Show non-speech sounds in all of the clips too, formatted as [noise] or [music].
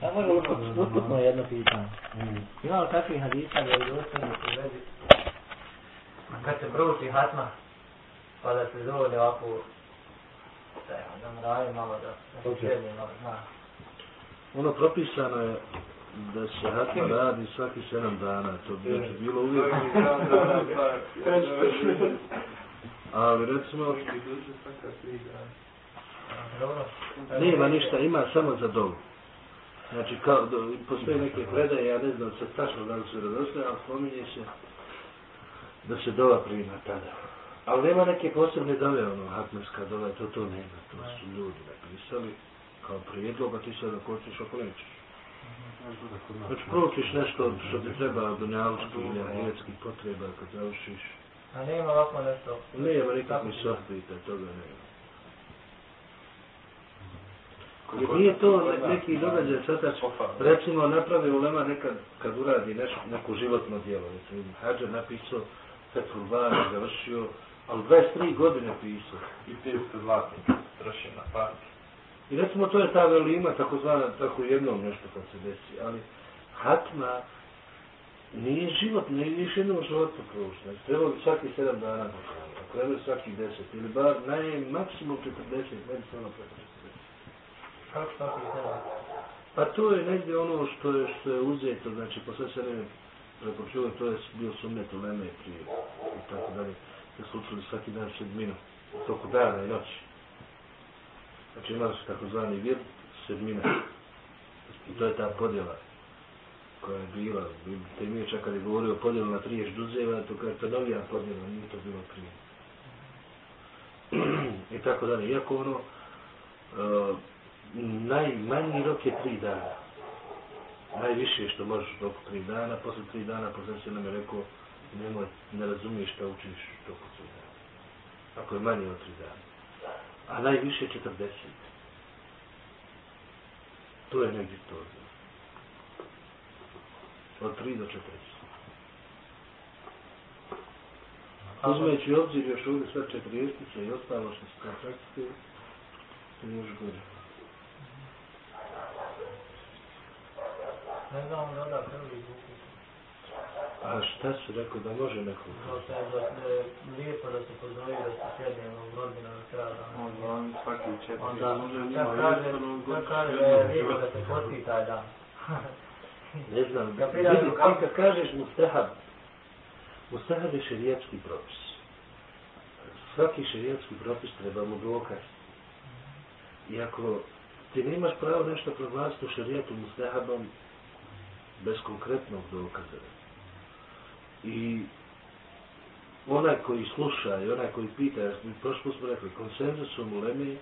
Samo je usputno jedno pitanje. Ima li kakvih hadisa da je dostojno u vezi kad se prouči hatma pa da se zove ovako da je da mravi malo da se srednje malo zna. Ono propisano je da se hatma radi svaki sedam dana, to bi znači bilo uvijek. Ali recimo, nema ništa, ima samo za dovu. Znači, kao, do, postoje neke predaje, ja ne znam se tačno da li su radoste, ali spominje se da se dova prima tada. Ali nema neke posebne dove, ono, hatmerska dova, to to nema, to su ljudi napisali kao prijedlog, a ti se da kočiš ako nećeš. Znači, proučiš nešto što ti treba od dunjavučkih ili ahiretskih potreba kad završiš. A nema ovako nešto? Nema nikakvih sohbita, toga nema. Jer nije to neki događaj sada, recimo napravi ulema nekad kad uradi nešto, neko životno djelo, recimo Hadžar napisao Fethul Bari, završio, ali 23 godine pisao. I te ste zlatni, trošio na parti. I recimo to je ta velima, tako zvana, tako jednom nešto kad se desi, ali hatma nije život, nije više jednom životu. Znači, treba bi svaki sedam dana, ako treba svaki deset, ili bar naj maksimum 40, ne bi se ono preko 40. Kako svaki? Pa to je negdje ono što je, što je uzeto, znači, posle se ne prepočuo, to je bio sumnet u Leme prije, i tako dalje, da su učili svaki dan sedminu, toku dana i noći. Znači imali su takozvani vir sedmina. I to je ta podjela koja je bila. Te mi je čak kad je govorio o podjelu na tri žduzeva, to kao je to novija podjela, nije to bilo prije. [clears throat] I tako dalje. Iako ono, uh, najmanji rok je tri dana. Najviše što možeš toku tri dana, posle tri dana profesor nam je rekao, nemoj, ne razumiješ šta učiš toku tri dana. Ako je manje od tri dana a najviše 40. To je negdje to. Od 3 do 40. Uzmeći obzir još ovdje sve četiriještice i ostalo što se kao praktike, to je još gore. Ne znam da da prvi. A šta su rekao da može neko? No, je da je lijepo da se pozove da se sjedne u rodbina na kraju. Onda on svaki četiri. Onda, ja kaže, ja kaže da je lijepo da se posti taj dan. [laughs] ne znam, vidi, ti kad kažeš mustahab, mustahab je šerijatski propis. Svaki šerijatski propis treba mu dokaz. I ako ti nemaš pravo nešto proglasiti u šerijatu mustahabom, bez konkretnog dokaza, I onaj koji sluša i onaj koji pita, jer smo prošlo smo rekli, konsenzusom u Lemi,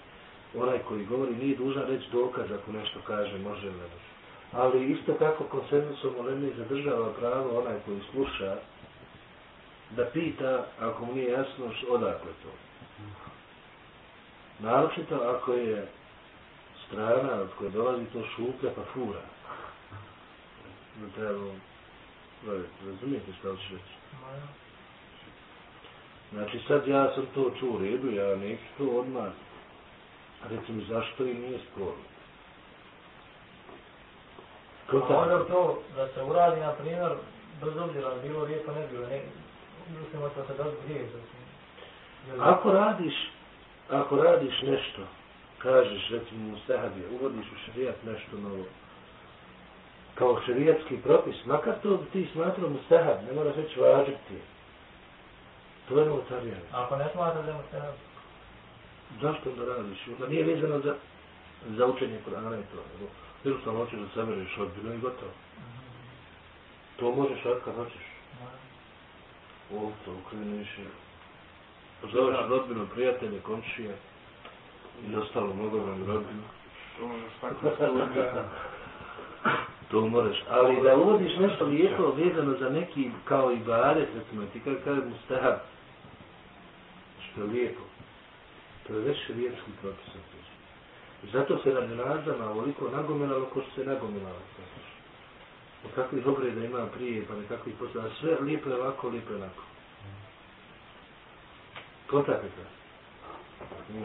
onaj koji govori nije dužan reći dokaz ako nešto kaže, može ili ne može. Ali isto tako konsenzusom u Lemi zadržava pravo onaj koji sluša da pita ako mu nije jasno odakle to. Naročito ako je strana od koje dolazi to šuplja pa fura. Ne treba Razumijete što ću reći? Znači sad ja sam to čuo u redu, ja neću to odmah. Reci mi zašto i nije sporno. A onda to da se uradi, na primjer, bez obzira, bilo lijepo, ne bilo, ne, mislimo da se da grije. Ako radiš, ako radiš nešto, kažeš, recimo u Sehabije, uvodiš u šarijat nešto novo, kao šerijatski propis, makar to ti smatrao mu stehab, ne moraš reći vađib ti. To je novotarija. Ako ne smatra da je mu stehab? Zašto da radiš? Da nije vezano za, za učenje Kur'ana i to. Bilo sam hoćeš da sabereš odbilo i gotovo. To možeš od kad hoćeš. O, to ukreniš je. Pozoveš rodbinu, prijatelje, komšije i ostalo mnogo vam rodbinu. Može svako sluga. [laughs] to moraš. Ali da uvodiš nešto lijepo vezano za neki kao i badet, recimo, ti kada kada mu stahab, što je lijepo, to je već šrijetski propis. Zato se na dženazama ovoliko nagomilalo ko što se nagomilalo. O kakvih obreda ima prije, pa nekakvih posla, sve lijepo je ovako, lijepo je onako. Kontakte.